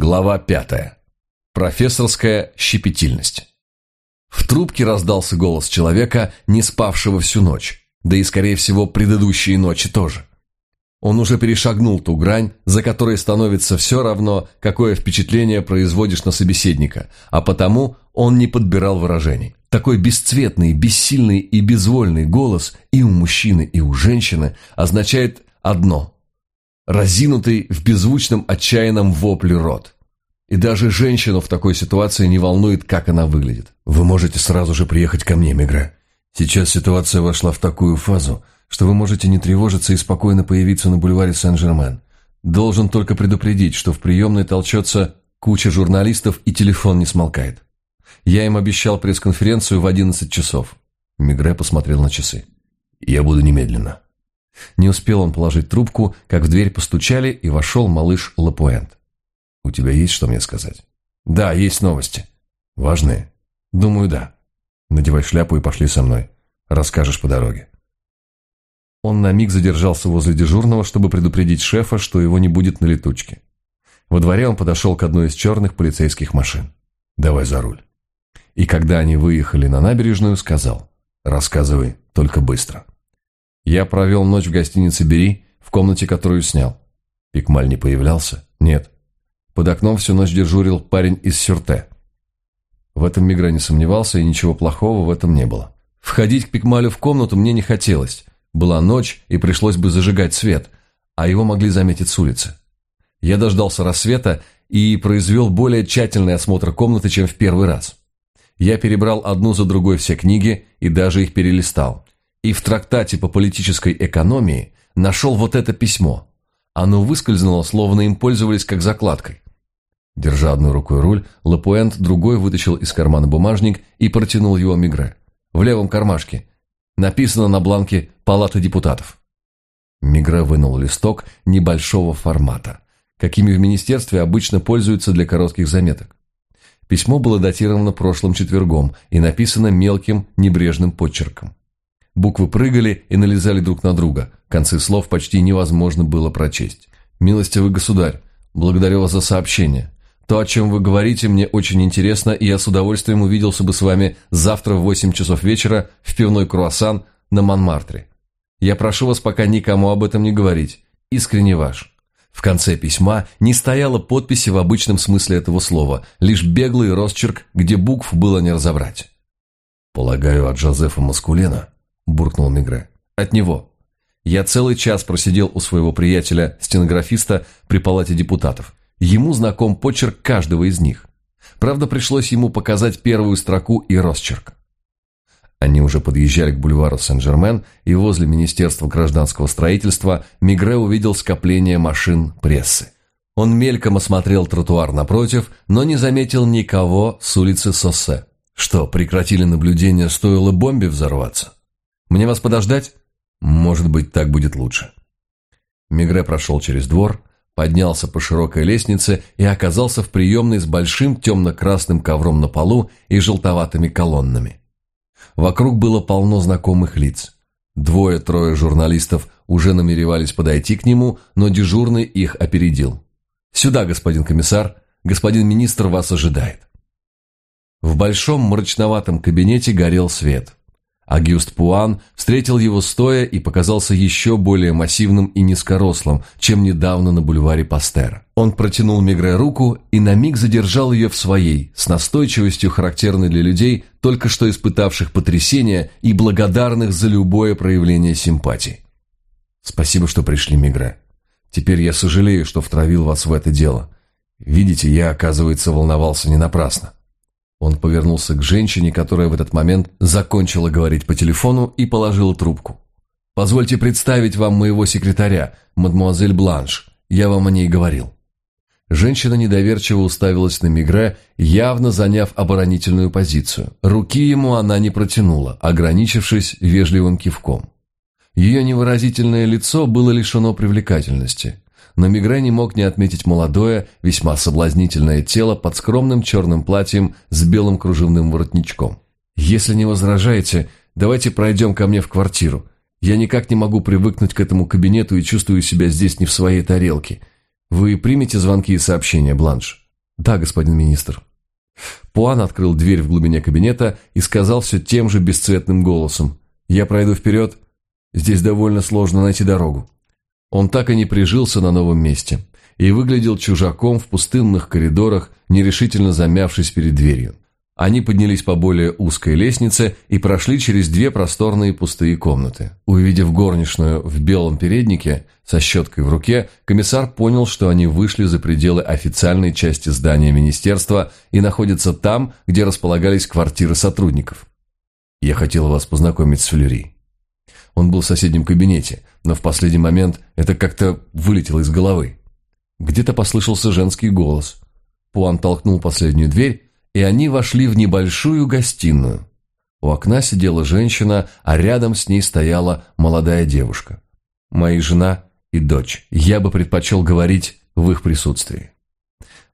Глава пятая. Профессорская щепетильность. В трубке раздался голос человека, не спавшего всю ночь, да и, скорее всего, предыдущие ночи тоже. Он уже перешагнул ту грань, за которой становится все равно, какое впечатление производишь на собеседника, а потому он не подбирал выражений. Такой бесцветный, бессильный и безвольный голос и у мужчины, и у женщины означает одно – разинутый в беззвучном отчаянном вопле рот. И даже женщину в такой ситуации не волнует, как она выглядит. Вы можете сразу же приехать ко мне, Мегре. Сейчас ситуация вошла в такую фазу, что вы можете не тревожиться и спокойно появиться на бульваре Сен-Жермен. Должен только предупредить, что в приемной толчется куча журналистов и телефон не смолкает. Я им обещал пресс-конференцию в 11 часов. Мигре посмотрел на часы. Я буду немедленно. Не успел он положить трубку, как в дверь постучали, и вошел малыш Лапуэнт. «У тебя есть что мне сказать?» «Да, есть новости». «Важные?» «Думаю, да». «Надевай шляпу и пошли со мной. Расскажешь по дороге». Он на миг задержался возле дежурного, чтобы предупредить шефа, что его не будет на летучке. Во дворе он подошел к одной из черных полицейских машин. «Давай за руль». И когда они выехали на набережную, сказал «Рассказывай, только быстро». Я провел ночь в гостинице «Бери», в комнате, которую снял. Пикмаль не появлялся? Нет. Под окном всю ночь дежурил парень из Сюрте. В этом Мигра не сомневался, и ничего плохого в этом не было. Входить к Пикмалю в комнату мне не хотелось. Была ночь, и пришлось бы зажигать свет, а его могли заметить с улицы. Я дождался рассвета и произвел более тщательный осмотр комнаты, чем в первый раз. Я перебрал одну за другой все книги и даже их перелистал и в трактате по политической экономии нашел вот это письмо. Оно выскользнуло, словно им пользовались как закладкой. Держа одной рукой руль, Лапуэнт другой вытащил из кармана бумажник и протянул его Мигре. В левом кармашке. Написано на бланке «Палата депутатов». Мигре вынул листок небольшого формата, какими в министерстве обычно пользуются для коротких заметок. Письмо было датировано прошлым четвергом и написано мелким небрежным подчерком. Буквы прыгали и налезали друг на друга. Концы слов почти невозможно было прочесть. «Милостивый государь, благодарю вас за сообщение. То, о чем вы говорите, мне очень интересно, и я с удовольствием увиделся бы с вами завтра в 8 часов вечера в пивной «Круассан» на Монмартре. Я прошу вас пока никому об этом не говорить. Искренне ваш». В конце письма не стояло подписи в обычном смысле этого слова, лишь беглый росчерк, где букв было не разобрать. «Полагаю, от Жозефа Маскулена?» Буркнул Мигре. «От него. Я целый час просидел у своего приятеля-стенографиста при палате депутатов. Ему знаком почерк каждого из них. Правда, пришлось ему показать первую строку и росчерк. Они уже подъезжали к бульвару Сен-Жермен, и возле Министерства гражданского строительства Мигре увидел скопление машин прессы. Он мельком осмотрел тротуар напротив, но не заметил никого с улицы Соссе. Что, прекратили наблюдение, стоило бомбе взорваться? Мне вас подождать? Может быть, так будет лучше. Мигре прошел через двор, поднялся по широкой лестнице и оказался в приемной с большим темно-красным ковром на полу и желтоватыми колоннами. Вокруг было полно знакомых лиц. Двое-трое журналистов уже намеревались подойти к нему, но дежурный их опередил. «Сюда, господин комиссар, господин министр вас ожидает». В большом мрачноватом кабинете горел свет. Агюст Пуан встретил его стоя и показался еще более массивным и низкорослым, чем недавно на бульваре Пастер. Он протянул Мегре руку и на миг задержал ее в своей, с настойчивостью, характерной для людей, только что испытавших потрясение и благодарных за любое проявление симпатии. «Спасибо, что пришли, Мегре. Теперь я сожалею, что втравил вас в это дело. Видите, я, оказывается, волновался не напрасно. Он повернулся к женщине, которая в этот момент закончила говорить по телефону и положила трубку. «Позвольте представить вам моего секретаря, мадмуазель Бланш. Я вам о ней говорил». Женщина недоверчиво уставилась на Мигре, явно заняв оборонительную позицию. Руки ему она не протянула, ограничившись вежливым кивком. Ее невыразительное лицо было лишено привлекательности но Мигре не мог не отметить молодое, весьма соблазнительное тело под скромным черным платьем с белым кружевным воротничком. «Если не возражаете, давайте пройдем ко мне в квартиру. Я никак не могу привыкнуть к этому кабинету и чувствую себя здесь не в своей тарелке. Вы примете звонки и сообщения, Бланш?» «Да, господин министр». Пуан открыл дверь в глубине кабинета и сказал все тем же бесцветным голосом. «Я пройду вперед. Здесь довольно сложно найти дорогу». Он так и не прижился на новом месте и выглядел чужаком в пустынных коридорах, нерешительно замявшись перед дверью. Они поднялись по более узкой лестнице и прошли через две просторные пустые комнаты. Увидев горничную в белом переднике со щеткой в руке, комиссар понял, что они вышли за пределы официальной части здания министерства и находятся там, где располагались квартиры сотрудников. «Я хотел вас познакомить с Флюри». Он был в соседнем кабинете, но в последний момент это как-то вылетело из головы. Где-то послышался женский голос. Пуан толкнул последнюю дверь, и они вошли в небольшую гостиную. У окна сидела женщина, а рядом с ней стояла молодая девушка. Моя жена и дочь. Я бы предпочел говорить в их присутствии.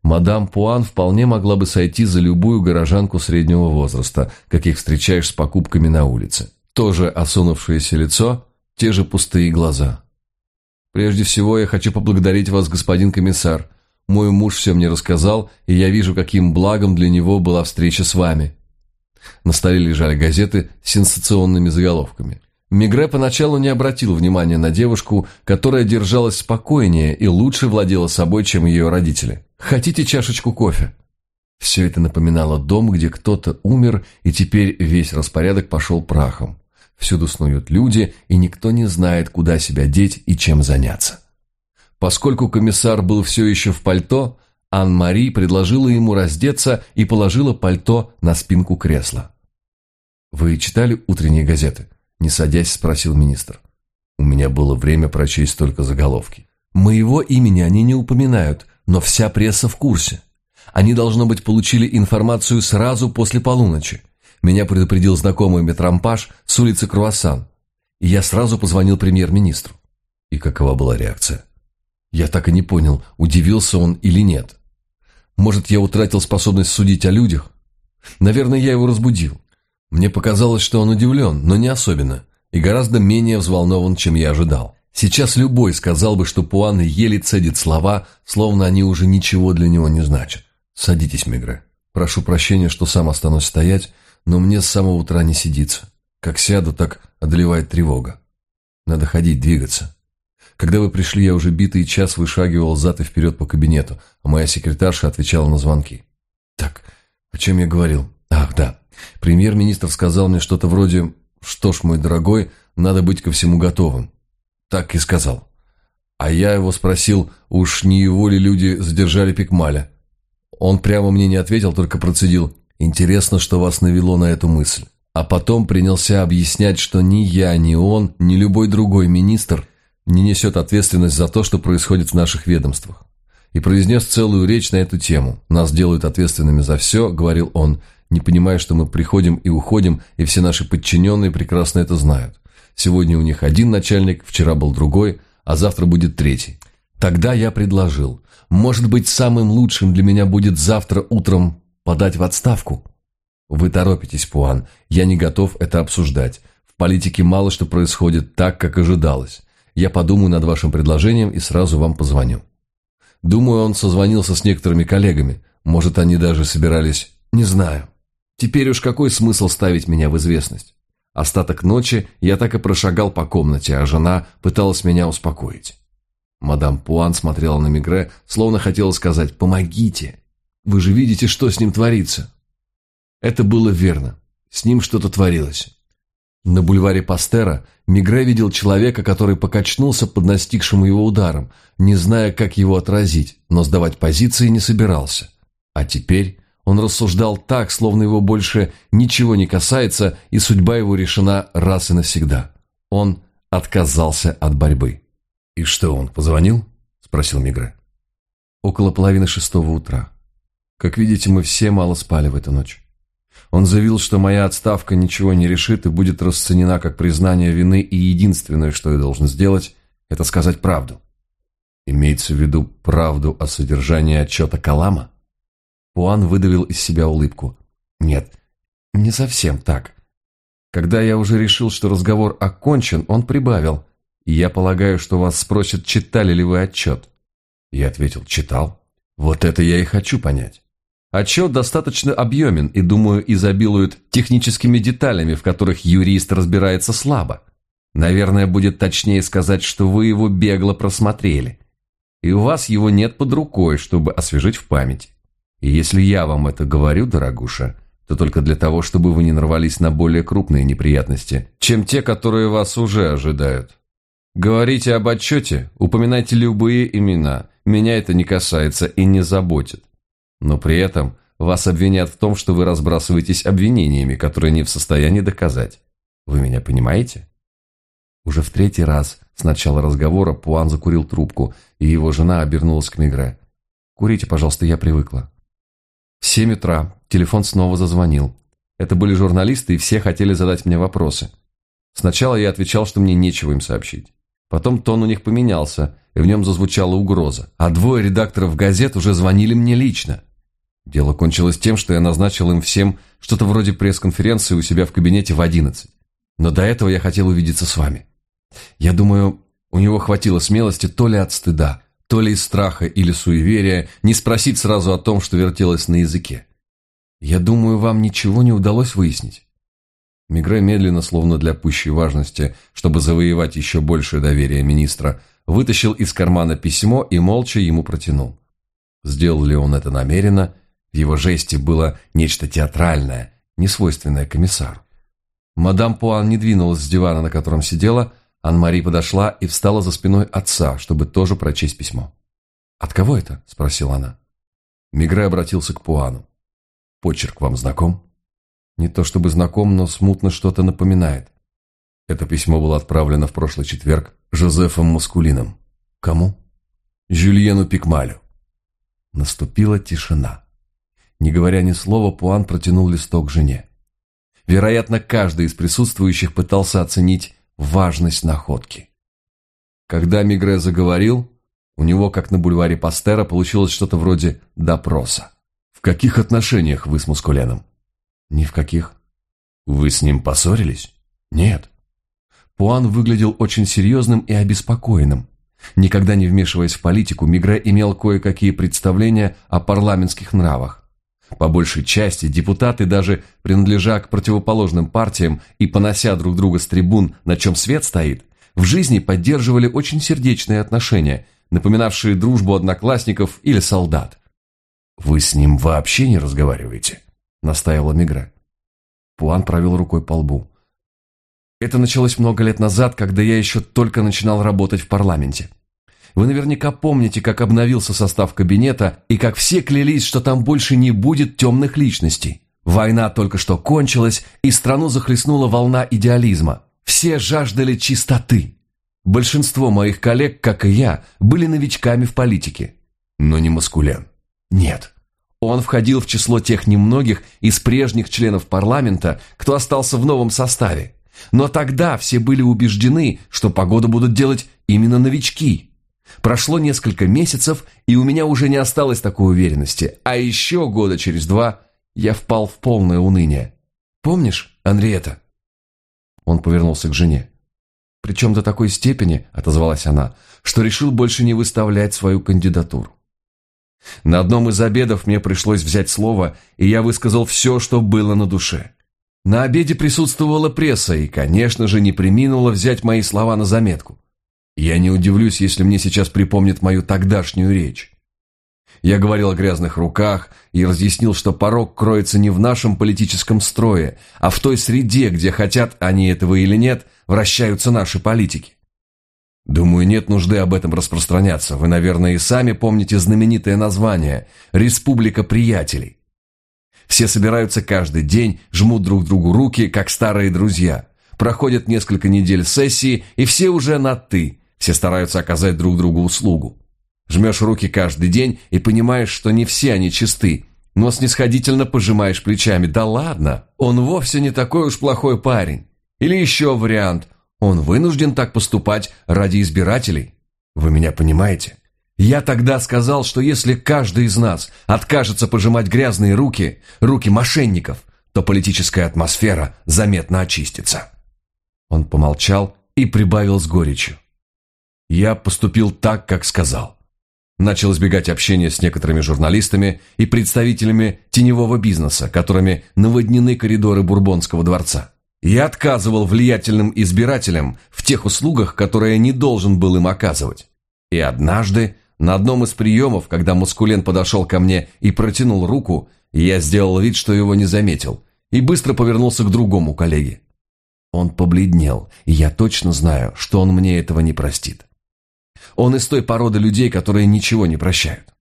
Мадам Пуан вполне могла бы сойти за любую горожанку среднего возраста, каких встречаешь с покупками на улице. Тоже осунувшееся лицо, те же пустые глаза. «Прежде всего я хочу поблагодарить вас, господин комиссар, мой муж все мне рассказал, и я вижу, каким благом для него была встреча с вами». На столе лежали газеты с сенсационными заголовками. Мигре поначалу не обратил внимания на девушку, которая держалась спокойнее и лучше владела собой, чем ее родители. «Хотите чашечку кофе?» Все это напоминало дом, где кто-то умер, и теперь весь распорядок пошел прахом. Всюду снуют люди, и никто не знает, куда себя деть и чем заняться. Поскольку комиссар был все еще в пальто, Ан-Мари предложила ему раздеться и положила пальто на спинку кресла. «Вы читали утренние газеты?» – не садясь, спросил министр. «У меня было время прочесть только заголовки. Моего имени они не упоминают, но вся пресса в курсе. Они, должно быть, получили информацию сразу после полуночи. Меня предупредил знакомый метрампаж с улицы Круассан. И я сразу позвонил премьер-министру. И какова была реакция? Я так и не понял, удивился он или нет. Может, я утратил способность судить о людях? Наверное, я его разбудил. Мне показалось, что он удивлен, но не особенно, и гораздо менее взволнован, чем я ожидал. Сейчас любой сказал бы, что Пуан еле цедит слова, словно они уже ничего для него не значат. «Садитесь, Мегре. Прошу прощения, что сам останусь стоять, но мне с самого утра не сидится. Как сяду, так одолевает тревога. Надо ходить, двигаться. Когда вы пришли, я уже битый час вышагивал зад и вперед по кабинету, а моя секретарша отвечала на звонки. Так, о чем я говорил? Ах, да. Премьер-министр сказал мне что-то вроде «Что ж, мой дорогой, надо быть ко всему готовым». Так и сказал. А я его спросил, уж не его ли люди задержали Пикмаля. Он прямо мне не ответил, только процедил «Интересно, что вас навело на эту мысль». А потом принялся объяснять, что ни я, ни он, ни любой другой министр не несет ответственность за то, что происходит в наших ведомствах. И произнес целую речь на эту тему. «Нас делают ответственными за все», — говорил он, не понимая, что мы приходим и уходим, и все наши подчиненные прекрасно это знают. Сегодня у них один начальник, вчера был другой, а завтра будет третий. Тогда я предложил, может быть, самым лучшим для меня будет завтра утром подать в отставку? Вы торопитесь, Пуан, я не готов это обсуждать. В политике мало что происходит так, как ожидалось. Я подумаю над вашим предложением и сразу вам позвоню. Думаю, он созвонился с некоторыми коллегами. Может, они даже собирались... Не знаю. Теперь уж какой смысл ставить меня в известность? Остаток ночи я так и прошагал по комнате, а жена пыталась меня успокоить. Мадам Пуан смотрела на Мигре, словно хотела сказать «Помогите! Вы же видите, что с ним творится!» Это было верно. С ним что-то творилось. На бульваре Пастера Мигре видел человека, который покачнулся под настигшим его ударом, не зная, как его отразить, но сдавать позиции не собирался. А теперь он рассуждал так, словно его больше ничего не касается, и судьба его решена раз и навсегда. Он отказался от борьбы. «И что, он позвонил?» – спросил Мигре. «Около половины шестого утра. Как видите, мы все мало спали в эту ночь. Он заявил, что моя отставка ничего не решит и будет расценена как признание вины, и единственное, что я должен сделать, это сказать правду. Имеется в виду правду о содержании отчета Калама? Пуан выдавил из себя улыбку. Нет, не совсем так. Когда я уже решил, что разговор окончен, он прибавил. И я полагаю, что вас спросят, читали ли вы отчет. Я ответил, читал. Вот это я и хочу понять. Отчет достаточно объемен и, думаю, изобилует техническими деталями, в которых юрист разбирается слабо. Наверное, будет точнее сказать, что вы его бегло просмотрели. И у вас его нет под рукой, чтобы освежить в памяти. И если я вам это говорю, дорогуша, то только для того, чтобы вы не нарвались на более крупные неприятности, чем те, которые вас уже ожидают. Говорите об отчете, упоминайте любые имена. Меня это не касается и не заботит. Но при этом вас обвинят в том, что вы разбрасываетесь обвинениями, которые не в состоянии доказать. Вы меня понимаете? Уже в третий раз с начала разговора Пуан закурил трубку, и его жена обернулась к Мигре. «Курите, пожалуйста, я привыкла». В семь утра телефон снова зазвонил. Это были журналисты, и все хотели задать мне вопросы. Сначала я отвечал, что мне нечего им сообщить. Потом тон у них поменялся, и в нем зазвучала угроза. А двое редакторов газет уже звонили мне лично. Дело кончилось тем, что я назначил им всем что-то вроде пресс-конференции у себя в кабинете в одиннадцать. Но до этого я хотел увидеться с вами. Я думаю, у него хватило смелости то ли от стыда, то ли из страха или суеверия не спросить сразу о том, что вертелось на языке. Я думаю, вам ничего не удалось выяснить. Мигре медленно, словно для пущей важности, чтобы завоевать еще большее доверие министра, вытащил из кармана письмо и молча ему протянул. Сделал ли он это намеренно, в его жесте было нечто театральное, несвойственное комиссару. Мадам Пуан не двинулась с дивана, на котором сидела, Ан-Мари подошла и встала за спиной отца, чтобы тоже прочесть письмо. «От кого это?» – спросила она. Мигре обратился к Пуану. «Почерк вам знаком?» «Не то чтобы знаком, но смутно что-то напоминает». Это письмо было отправлено в прошлый четверг Жозефом Маскулином. Кому? Жюльену Пикмалю. Наступила тишина. Не говоря ни слова, Пуан протянул листок жене. Вероятно, каждый из присутствующих пытался оценить важность находки. Когда Мигре заговорил, у него, как на бульваре Пастера, получилось что-то вроде допроса. «В каких отношениях вы с Мускуленом?» «Ни в каких». «Вы с ним поссорились?» «Нет». Пуан выглядел очень серьезным и обеспокоенным. Никогда не вмешиваясь в политику, Мигре имел кое-какие представления о парламентских нравах. По большей части депутаты, даже принадлежа к противоположным партиям и понося друг друга с трибун, на чем свет стоит, в жизни поддерживали очень сердечные отношения, напоминавшие дружбу одноклассников или солдат. «Вы с ним вообще не разговариваете?» – настаивала Мигра. Пуан провел рукой по лбу. «Это началось много лет назад, когда я еще только начинал работать в парламенте. Вы наверняка помните, как обновился состав кабинета и как все клялись, что там больше не будет темных личностей. Война только что кончилась, и страну захлестнула волна идеализма. Все жаждали чистоты. Большинство моих коллег, как и я, были новичками в политике. Но не Маскулен. Нет. Он входил в число тех немногих из прежних членов парламента, кто остался в новом составе. Но тогда все были убеждены, что погоду будут делать именно новички. Прошло несколько месяцев, и у меня уже не осталось такой уверенности, а еще года через два я впал в полное уныние. Помнишь, Анриета?» Он повернулся к жене. «Причем до такой степени, — отозвалась она, — что решил больше не выставлять свою кандидатуру. На одном из обедов мне пришлось взять слово, и я высказал все, что было на душе. На обеде присутствовала пресса и, конечно же, не приминула взять мои слова на заметку. Я не удивлюсь, если мне сейчас припомнят мою тогдашнюю речь. Я говорил о грязных руках и разъяснил, что порог кроется не в нашем политическом строе, а в той среде, где, хотят они этого или нет, вращаются наши политики. Думаю, нет нужды об этом распространяться. Вы, наверное, и сами помните знаменитое название «Республика приятелей». Все собираются каждый день, жмут друг другу руки, как старые друзья. Проходят несколько недель сессии, и все уже на «ты», все стараются оказать друг другу услугу. Жмешь руки каждый день и понимаешь, что не все они чисты, но снисходительно пожимаешь плечами. Да ладно, он вовсе не такой уж плохой парень. Или еще вариант. Он вынужден так поступать ради избирателей. Вы меня понимаете? Я тогда сказал, что если каждый из нас откажется пожимать грязные руки, руки мошенников, то политическая атмосфера заметно очистится. Он помолчал и прибавил с горечью. Я поступил так, как сказал. начал избегать общения с некоторыми журналистами и представителями теневого бизнеса, которыми наводнены коридоры Бурбонского дворца. Я отказывал влиятельным избирателям в тех услугах, которые не должен был им оказывать. И однажды, на одном из приемов, когда Маскулен подошел ко мне и протянул руку, я сделал вид, что его не заметил, и быстро повернулся к другому коллеге. Он побледнел, и я точно знаю, что он мне этого не простит. Он из той породы людей, которые ничего не прощают.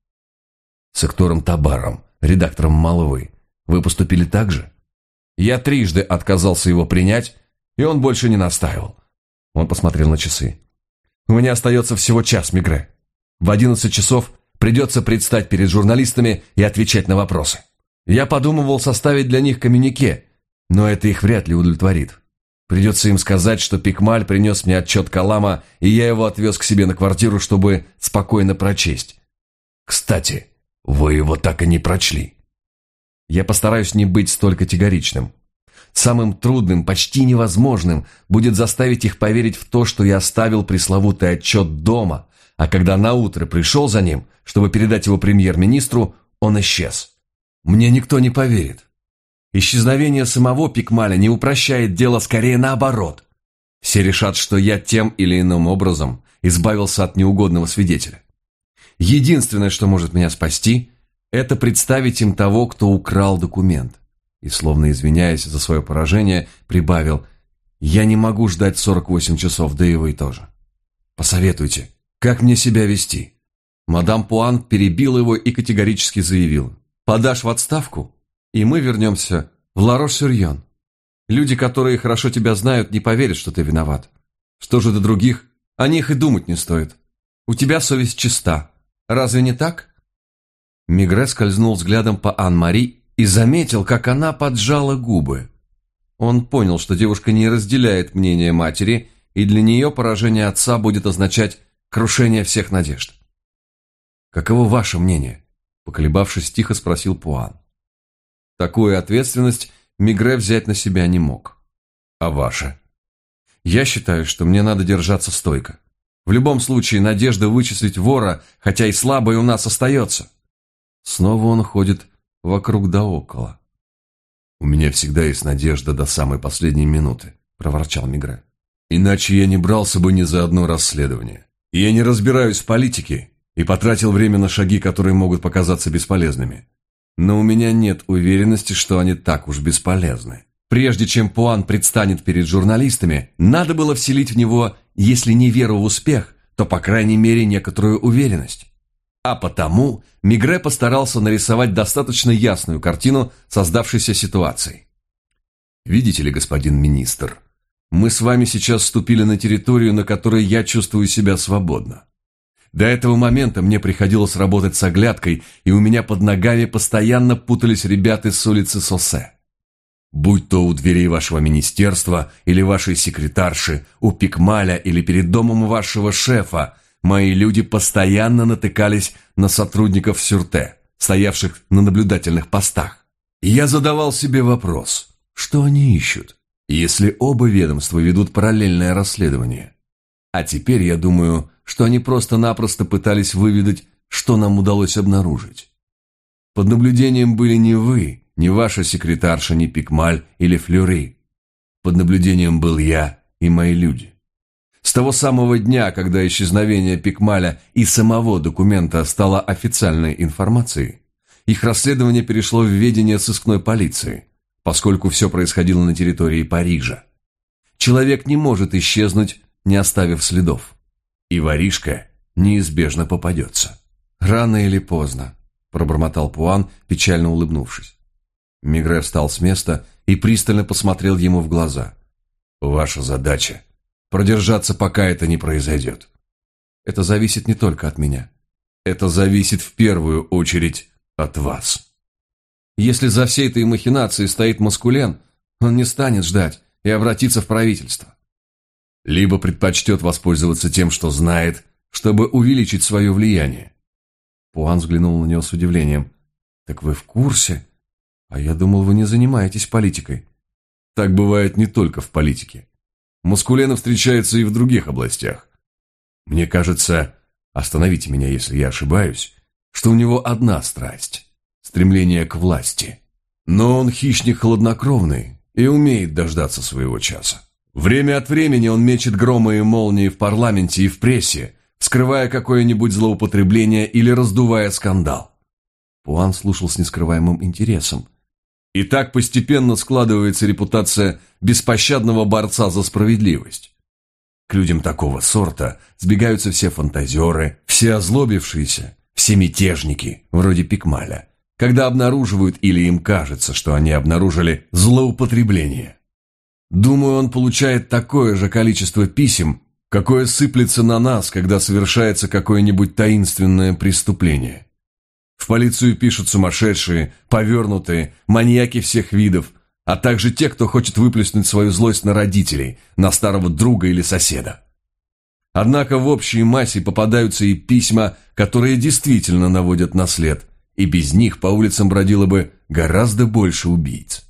С Эктором Табаром, редактором «Молвы», вы поступили так же? Я трижды отказался его принять, и он больше не настаивал. Он посмотрел на часы. «У меня остается всего час, Мигре. В одиннадцать часов придется предстать перед журналистами и отвечать на вопросы. Я подумывал составить для них коммюнике, но это их вряд ли удовлетворит. Придется им сказать, что Пикмаль принес мне отчет Калама, и я его отвез к себе на квартиру, чтобы спокойно прочесть. Кстати, вы его так и не прочли. Я постараюсь не быть столь категоричным. Самым трудным, почти невозможным будет заставить их поверить в то, что я оставил пресловутый отчет дома, а когда наутро пришел за ним, чтобы передать его премьер-министру, он исчез. Мне никто не поверит. Исчезновение самого Пикмаля не упрощает дело, скорее наоборот. Все решат, что я тем или иным образом избавился от неугодного свидетеля. Единственное, что может меня спасти, это представить им того, кто украл документ. И, словно извиняясь за свое поражение, прибавил «Я не могу ждать 48 часов, да и вы тоже. Посоветуйте, как мне себя вести?» Мадам Пуан перебила его и категорически заявила «Подашь в отставку, и мы вернемся в Ларош-Сюрьон. Люди, которые хорошо тебя знают, не поверят, что ты виноват. Что же до других? О них и думать не стоит. У тебя совесть чиста. Разве не так?» Мигре скользнул взглядом по Ан-Мари и заметил, как она поджала губы. Он понял, что девушка не разделяет мнение матери, и для нее поражение отца будет означать крушение всех надежд. «Каково ваше мнение?» – поколебавшись, тихо спросил Пуан. Такую ответственность Мигре взять на себя не мог. «А ваше?» «Я считаю, что мне надо держаться стойко. В любом случае, надежда вычислить вора, хотя и слабая, у нас остается». Снова он ходит вокруг да около. «У меня всегда есть надежда до самой последней минуты», – проворчал Мигре. «Иначе я не брался бы ни за одно расследование. я не разбираюсь в политике и потратил время на шаги, которые могут показаться бесполезными. Но у меня нет уверенности, что они так уж бесполезны. Прежде чем Пуан предстанет перед журналистами, надо было вселить в него, если не веру в успех, то, по крайней мере, некоторую уверенность. А потому Мигре постарался нарисовать достаточно ясную картину создавшейся ситуации. «Видите ли, господин министр, мы с вами сейчас вступили на территорию, на которой я чувствую себя свободно. До этого момента мне приходилось работать с оглядкой, и у меня под ногами постоянно путались ребята с улицы Сосе. Будь то у дверей вашего министерства или вашей секретарши, у Пикмаля или перед домом вашего шефа, мои люди постоянно натыкались на сотрудников Сюрте, стоявших на наблюдательных постах. Я задавал себе вопрос, что они ищут, если оба ведомства ведут параллельное расследование. А теперь я думаю, что они просто-напросто пытались выведать, что нам удалось обнаружить. Под наблюдением были не вы, не ваша секретарша, не Пикмаль или Флюри. Под наблюдением был я и мои люди. С того самого дня, когда исчезновение Пикмаля и самого документа стало официальной информацией, их расследование перешло в ведение сыскной полиции, поскольку все происходило на территории Парижа. Человек не может исчезнуть, не оставив следов. И воришка неизбежно попадется. Рано или поздно, пробормотал Пуан, печально улыбнувшись. Мигре встал с места и пристально посмотрел ему в глаза. «Ваша задача продержаться, пока это не произойдет. Это зависит не только от меня. Это зависит в первую очередь от вас. Если за всей этой махинацией стоит Маскулен, он не станет ждать и обратиться в правительство. Либо предпочтет воспользоваться тем, что знает, чтобы увеличить свое влияние. Пуан взглянул на него с удивлением. «Так вы в курсе? А я думал, вы не занимаетесь политикой». Так бывает не только в политике. Маскулена встречается и в других областях. Мне кажется, остановите меня, если я ошибаюсь, что у него одна страсть – стремление к власти. Но он хищник хладнокровный и умеет дождаться своего часа. Время от времени он мечет громы и молнии в парламенте и в прессе, скрывая какое-нибудь злоупотребление или раздувая скандал. Пуан слушал с нескрываемым интересом. И так постепенно складывается репутация беспощадного борца за справедливость. К людям такого сорта сбегаются все фантазеры, все озлобившиеся, все мятежники, вроде Пикмаля, когда обнаруживают или им кажется, что они обнаружили злоупотребление. Думаю, он получает такое же количество писем, какое сыплется на нас, когда совершается какое-нибудь таинственное преступление. В полицию пишут сумасшедшие, повернутые, маньяки всех видов, а также те, кто хочет выплеснуть свою злость на родителей, на старого друга или соседа. Однако в общей массе попадаются и письма, которые действительно наводят на след, и без них по улицам бродило бы гораздо больше убийц.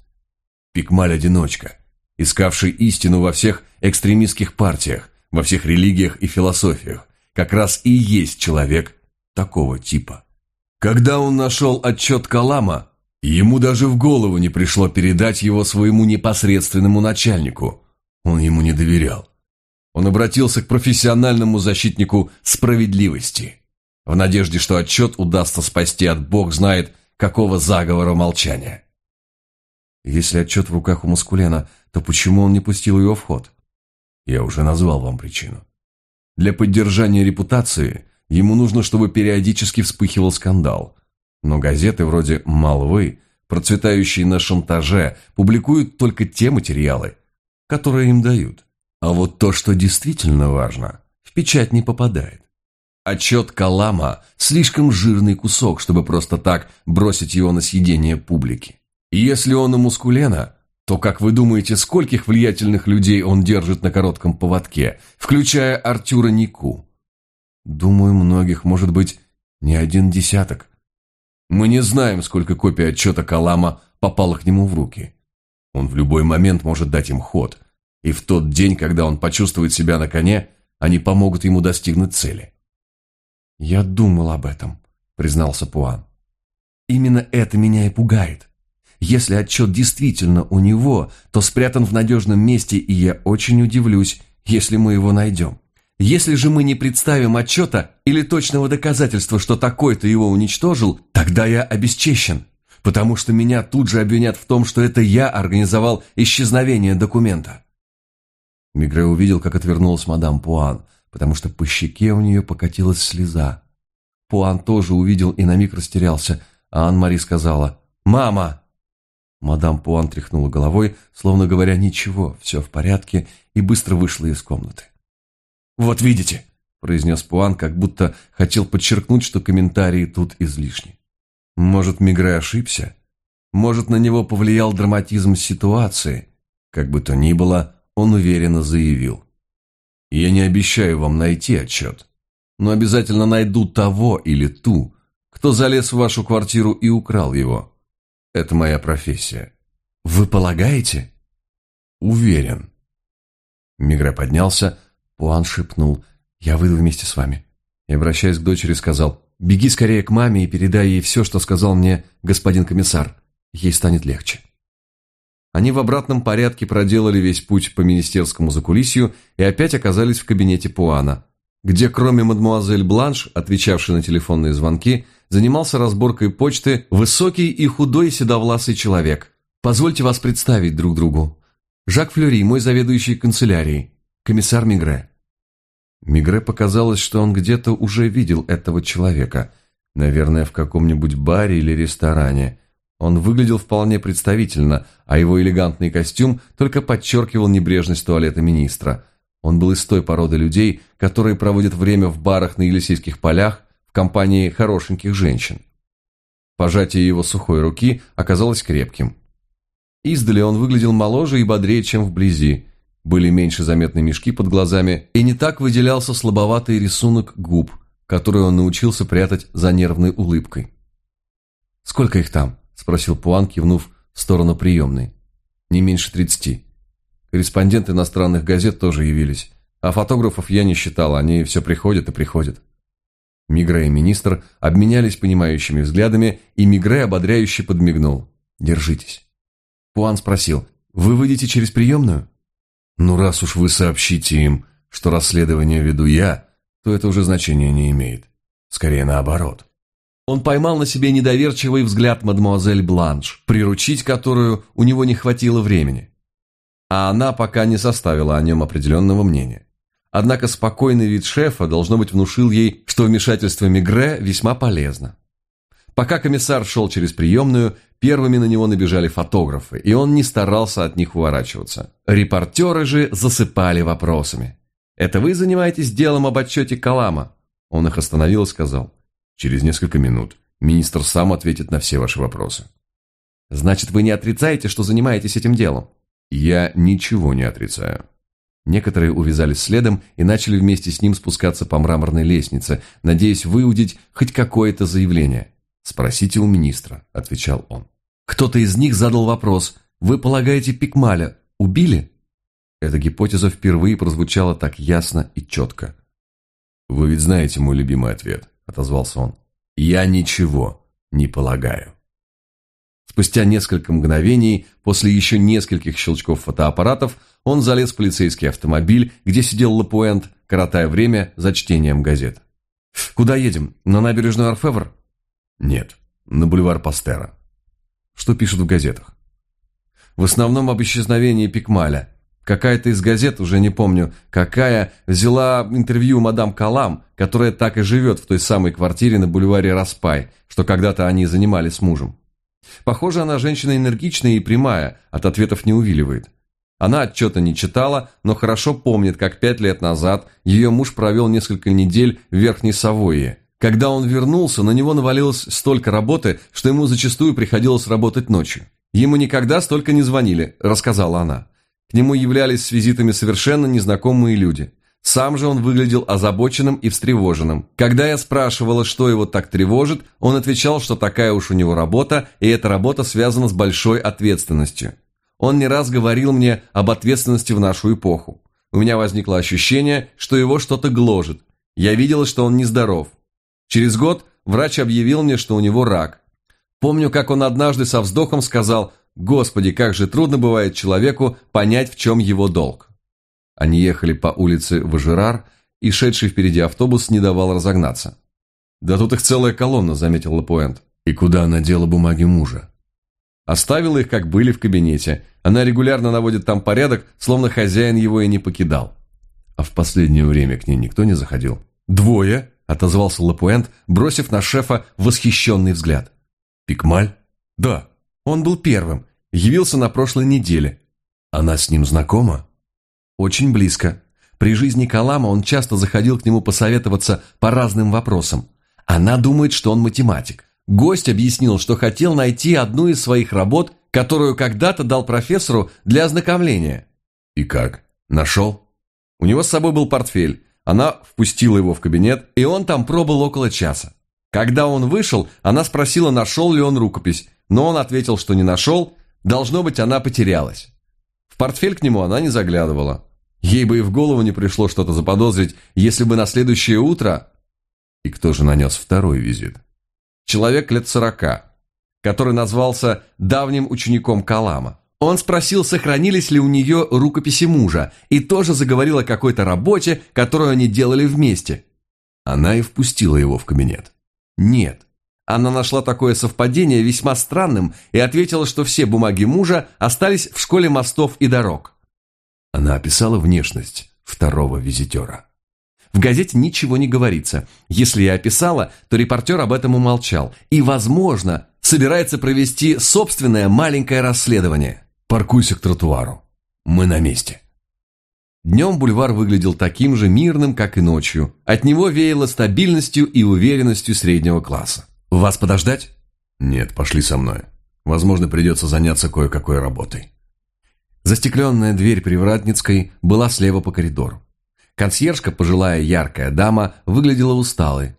Пикмаль-одиночка, искавший истину во всех экстремистских партиях, во всех религиях и философиях, как раз и есть человек такого типа. Когда он нашел отчет Калама, ему даже в голову не пришло передать его своему непосредственному начальнику. Он ему не доверял. Он обратился к профессиональному защитнику справедливости, в надежде, что отчет удастся спасти от бог знает какого заговора молчания. Если отчет в руках у Маскулена, то почему он не пустил его в ход? Я уже назвал вам причину. Для поддержания репутации Ему нужно, чтобы периодически вспыхивал скандал. Но газеты вроде «Молвы», процветающие на шантаже, публикуют только те материалы, которые им дают. А вот то, что действительно важно, в печать не попадает. Отчет Калама – слишком жирный кусок, чтобы просто так бросить его на съедение публики. И если он у Мускулена, то, как вы думаете, скольких влиятельных людей он держит на коротком поводке, включая Артюра Нику? Думаю, многих, может быть, не один десяток. Мы не знаем, сколько копий отчета Калама попало к нему в руки. Он в любой момент может дать им ход, и в тот день, когда он почувствует себя на коне, они помогут ему достигнуть цели. «Я думал об этом», — признался Пуан. «Именно это меня и пугает. Если отчет действительно у него, то спрятан в надежном месте, и я очень удивлюсь, если мы его найдем. Если же мы не представим отчета или точного доказательства, что такой-то его уничтожил, тогда я обесчещен, потому что меня тут же обвинят в том, что это я организовал исчезновение документа. Мигре увидел, как отвернулась мадам Пуан, потому что по щеке у нее покатилась слеза. Пуан тоже увидел и на миг растерялся, а Ан-Мари сказала «Мама!». Мадам Пуан тряхнула головой, словно говоря «Ничего, все в порядке», и быстро вышла из комнаты. «Вот видите», – произнес Пуан, как будто хотел подчеркнуть, что комментарии тут излишни. Может, Мигре ошибся? Может, на него повлиял драматизм ситуации? Как бы то ни было, он уверенно заявил. «Я не обещаю вам найти отчет, но обязательно найду того или ту, кто залез в вашу квартиру и украл его. Это моя профессия». «Вы полагаете?» «Уверен». Мигре поднялся, Пуан шепнул «Я выйду вместе с вами». И, обращаясь к дочери, сказал «Беги скорее к маме и передай ей все, что сказал мне господин комиссар. Ей станет легче». Они в обратном порядке проделали весь путь по министерскому закулисью и опять оказались в кабинете Пуана, где кроме мадмуазель Бланш, отвечавшей на телефонные звонки, занимался разборкой почты высокий и худой седовласый человек. Позвольте вас представить друг другу. Жак Флюри, мой заведующий канцелярией. Комиссар Мигре». Мигре показалось, что он где-то уже видел этого человека, наверное, в каком-нибудь баре или ресторане. Он выглядел вполне представительно, а его элегантный костюм только подчеркивал небрежность туалета министра. Он был из той породы людей, которые проводят время в барах на Елисейских полях компании хорошеньких женщин. Пожатие его сухой руки оказалось крепким. Издали он выглядел моложе и бодрее, чем вблизи. Были меньше заметны мешки под глазами, и не так выделялся слабоватый рисунок губ, который он научился прятать за нервной улыбкой. «Сколько их там?» – спросил Пуан, кивнув в сторону приемной. «Не меньше тридцати. Корреспонденты иностранных газет тоже явились, а фотографов я не считал, они все приходят и приходят». Мигре и министр обменялись понимающими взглядами, и Мигре ободряюще подмигнул. «Держитесь». Пуан спросил, «Вы выйдете через приемную?» «Ну, раз уж вы сообщите им, что расследование веду я, то это уже значения не имеет. Скорее наоборот». Он поймал на себе недоверчивый взгляд мадемуазель Бланш, приручить которую у него не хватило времени. А она пока не составила о нем определенного мнения. Однако спокойный вид шефа, должно быть, внушил ей, что вмешательство Мигре весьма полезно. Пока комиссар шел через приемную, первыми на него набежали фотографы, и он не старался от них уворачиваться. Репортеры же засыпали вопросами. «Это вы занимаетесь делом об отчете Калама?» Он их остановил и сказал. Через несколько минут министр сам ответит на все ваши вопросы. Значит, вы не отрицаете, что занимаетесь этим делом? Я ничего не отрицаю. Некоторые увязались следом и начали вместе с ним спускаться по мраморной лестнице, надеясь выудить хоть какое-то заявление. «Спросите у министра», — отвечал он. Кто-то из них задал вопрос. «Вы полагаете, Пикмаля убили?» Эта гипотеза впервые прозвучала так ясно и четко. «Вы ведь знаете мой любимый ответ. – отозвался он. «Я ничего не полагаю». Спустя несколько мгновений, после еще нескольких щелчков фотоаппаратов, он залез в полицейский автомобиль, где сидел Лапуэнт, коротая время за чтением газет. «Куда едем? На набережную Арфевр?» «Нет, на бульвар Пастера». «Что пишут в газетах?» «В основном об исчезновении Пикмаля. Какая-то из газет, уже не помню, какая, взяла интервью мадам Калам, которая так и живет в той самой квартире на бульваре Распай, что когда-то они занимали с мужем. Похоже, она женщина энергичная и прямая, от ответов не увиливает. Она отчета не читала, но хорошо помнит, как пять лет назад ее муж провел несколько недель в Верхней Савойе. Когда он вернулся, на него навалилось столько работы, что ему зачастую приходилось работать ночью. Ему никогда столько не звонили, рассказала она. К нему являлись с визитами совершенно незнакомые люди. Сам же он выглядел озабоченным и встревоженным. Когда я спрашивала, что его так тревожит, он отвечал, что такая уж у него работа, и эта работа связана с большой ответственностью. Он не раз говорил мне об ответственности в нашу эпоху. У меня возникло ощущение, что его что-то гложет. Я видела, что он нездоров. Через год врач объявил мне, что у него рак. Помню, как он однажды со вздохом сказал Господи, как же трудно бывает человеку понять, в чем его долг. Они ехали по улице Важерар, и шедший впереди автобус не давал разогнаться. «Да тут их целая колонна», — заметил Лапуэнт. «И куда она дела бумаги мужа?» Оставила их, как были, в кабинете. Она регулярно наводит там порядок, словно хозяин его и не покидал. А в последнее время к ней никто не заходил. «Двое», — отозвался Лапуэнт, бросив на шефа восхищенный взгляд. «Пикмаль?» «Да, он был первым, явился на прошлой неделе. Она с ним знакома? Очень близко. При жизни Калама он часто заходил к нему посоветоваться по разным вопросам. Она думает, что он математик. Гость объяснил, что хотел найти одну из своих работ, которую когда-то дал профессору для ознакомления. И как? Нашел? У него с собой был портфель. Она впустила его в кабинет, и он там пробыл около часа. Когда он вышел, она спросила, нашел ли он рукопись, но он ответил, что не нашел, должно быть, она потерялась. В портфель к нему она не заглядывала. Ей бы и в голову не пришло что-то заподозрить, если бы на следующее утро... И кто же нанес второй визит? Человек лет сорока, который назвался давним учеником Калама. Он спросил, сохранились ли у нее рукописи мужа, и тоже заговорил о какой-то работе, которую они делали вместе. Она и впустила его в кабинет. Нет, она нашла такое совпадение весьма странным и ответила, что все бумаги мужа остались в школе мостов и дорог. Она описала внешность второго визитера. В газете ничего не говорится. Если я описала, то репортер об этом умолчал. И, возможно, собирается провести собственное маленькое расследование. Паркуйся к тротуару. Мы на месте. Днем бульвар выглядел таким же мирным, как и ночью. От него веяло стабильностью и уверенностью среднего класса. «Вас подождать?» «Нет, пошли со мной. Возможно, придется заняться кое-какой работой». Застекленная дверь Привратницкой была слева по коридору. Консьержка, пожилая яркая дама, выглядела усталой.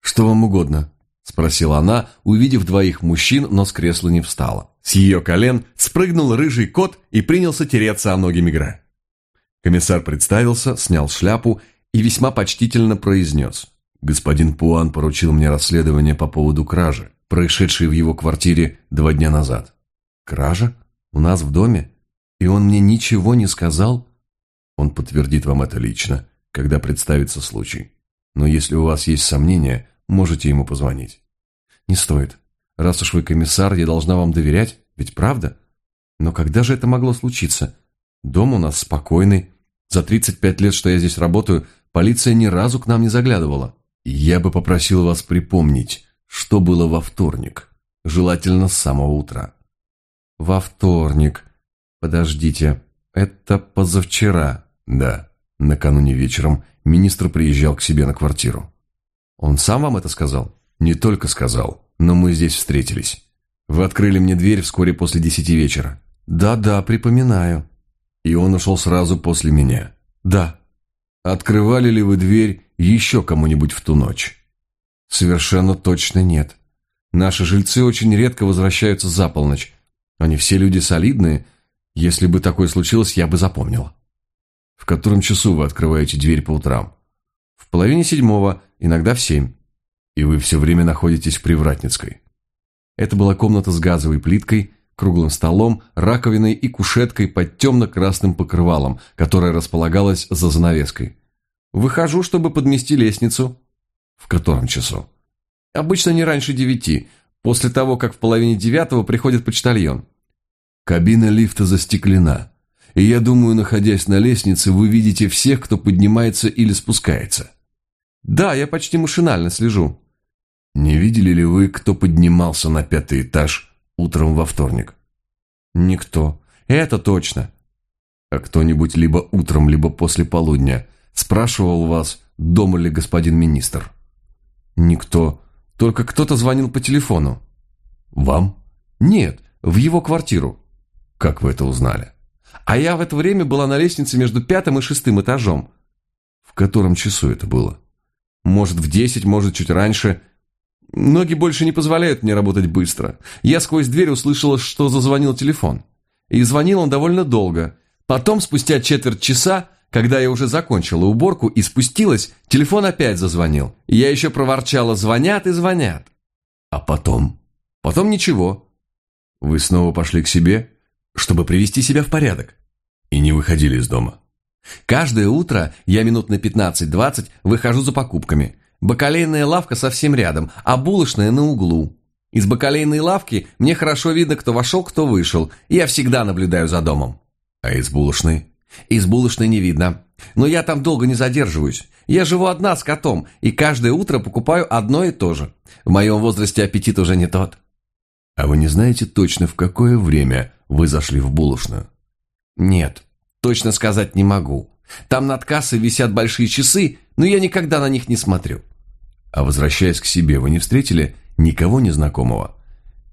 «Что вам угодно?» – спросила она, увидев двоих мужчин, но с кресла не встала. С ее колен спрыгнул рыжий кот и принялся тереться о ноги Мигра. Комиссар представился, снял шляпу и весьма почтительно произнес. Господин Пуан поручил мне расследование по поводу кражи, происшедшей в его квартире два дня назад. Кража? У нас в доме? И он мне ничего не сказал? Он подтвердит вам это лично, когда представится случай. Но если у вас есть сомнения, можете ему позвонить. Не стоит. Раз уж вы комиссар, я должна вам доверять, ведь правда? Но когда же это могло случиться? Дом у нас спокойный. За 35 лет, что я здесь работаю, полиция ни разу к нам не заглядывала. Я бы попросил вас припомнить, что было во вторник, желательно с самого утра. Во вторник. Подождите, это позавчера. Да, накануне вечером министр приезжал к себе на квартиру. Он сам вам это сказал? Не только сказал, но мы здесь встретились. Вы открыли мне дверь вскоре после десяти вечера. Да-да, припоминаю. И он ушел сразу после меня. Да. Открывали ли вы дверь еще кому-нибудь в ту ночь? Совершенно точно нет. Наши жильцы очень редко возвращаются за полночь. Они все люди солидные. Если бы такое случилось, я бы запомнила. В котором часу вы открываете дверь по утрам? В половине седьмого, иногда в семь. И вы все время находитесь в Привратницкой? Это была комната с газовой плиткой, круглым столом, раковиной и кушеткой под темно-красным покрывалом, которая располагалась за занавеской. Выхожу, чтобы подмести лестницу. В котором часу? Обычно не раньше девяти, после того, как в половине девятого приходит почтальон. Кабина лифта застеклена и я думаю, находясь на лестнице, вы видите всех, кто поднимается или спускается. Да, я почти машинально слежу. Не видели ли вы, кто поднимался на пятый этаж утром во вторник? Никто. Это точно. А кто-нибудь либо утром, либо после полудня спрашивал вас, дома ли господин министр? Никто. Только кто-то звонил по телефону. Вам? Нет, в его квартиру. Как вы это узнали? А я в это время была на лестнице между пятым и шестым этажом. В котором часу это было? Может, в десять, может, чуть раньше. Ноги больше не позволяют мне работать быстро. Я сквозь дверь услышала, что зазвонил телефон. И звонил он довольно долго. Потом, спустя четверть часа, когда я уже закончила уборку и спустилась, телефон опять зазвонил. Я еще проворчала «звонят и звонят». А потом? Потом ничего. Вы снова пошли к себе? чтобы привести себя в порядок. И не выходили из дома. Каждое утро я минут на 15-20 выхожу за покупками. Бакалейная лавка совсем рядом, а булочная на углу. Из бакалейной лавки мне хорошо видно, кто вошел, кто вышел. Я всегда наблюдаю за домом. А из булочной? Из булочной не видно. Но я там долго не задерживаюсь. Я живу одна с котом, и каждое утро покупаю одно и то же. В моем возрасте аппетит уже не тот. А вы не знаете точно, в какое время вы зашли в булочную? Нет, точно сказать не могу. Там над кассой висят большие часы, но я никогда на них не смотрю. А возвращаясь к себе, вы не встретили никого незнакомого?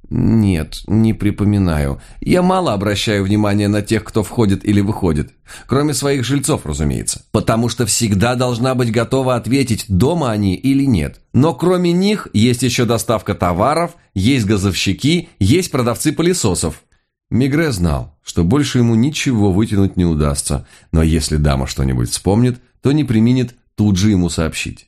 «Нет, не припоминаю. Я мало обращаю внимания на тех, кто входит или выходит. Кроме своих жильцов, разумеется. Потому что всегда должна быть готова ответить, дома они или нет. Но кроме них есть еще доставка товаров, есть газовщики, есть продавцы пылесосов. Мигре знал, что больше ему ничего вытянуть не удастся, но если дама что-нибудь вспомнит, то не применит тут же ему сообщить.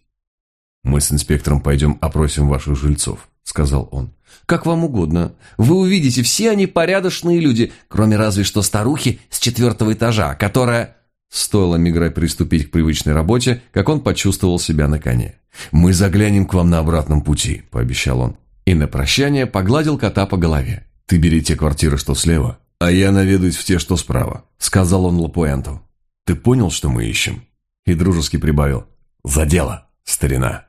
«Мы с инспектором пойдем опросим ваших жильцов», — сказал он. «Как вам угодно. Вы увидите, все они порядочные люди, кроме разве что старухи с четвертого этажа, которая...» Стоило Мигре приступить к привычной работе, как он почувствовал себя на коне. «Мы заглянем к вам на обратном пути», — пообещал он. И на прощание погладил кота по голове. «Ты бери те квартиры, что слева, а я наведусь в те, что справа», — сказал он Лапуэнту. «Ты понял, что мы ищем?» И дружески прибавил. «За дело, старина».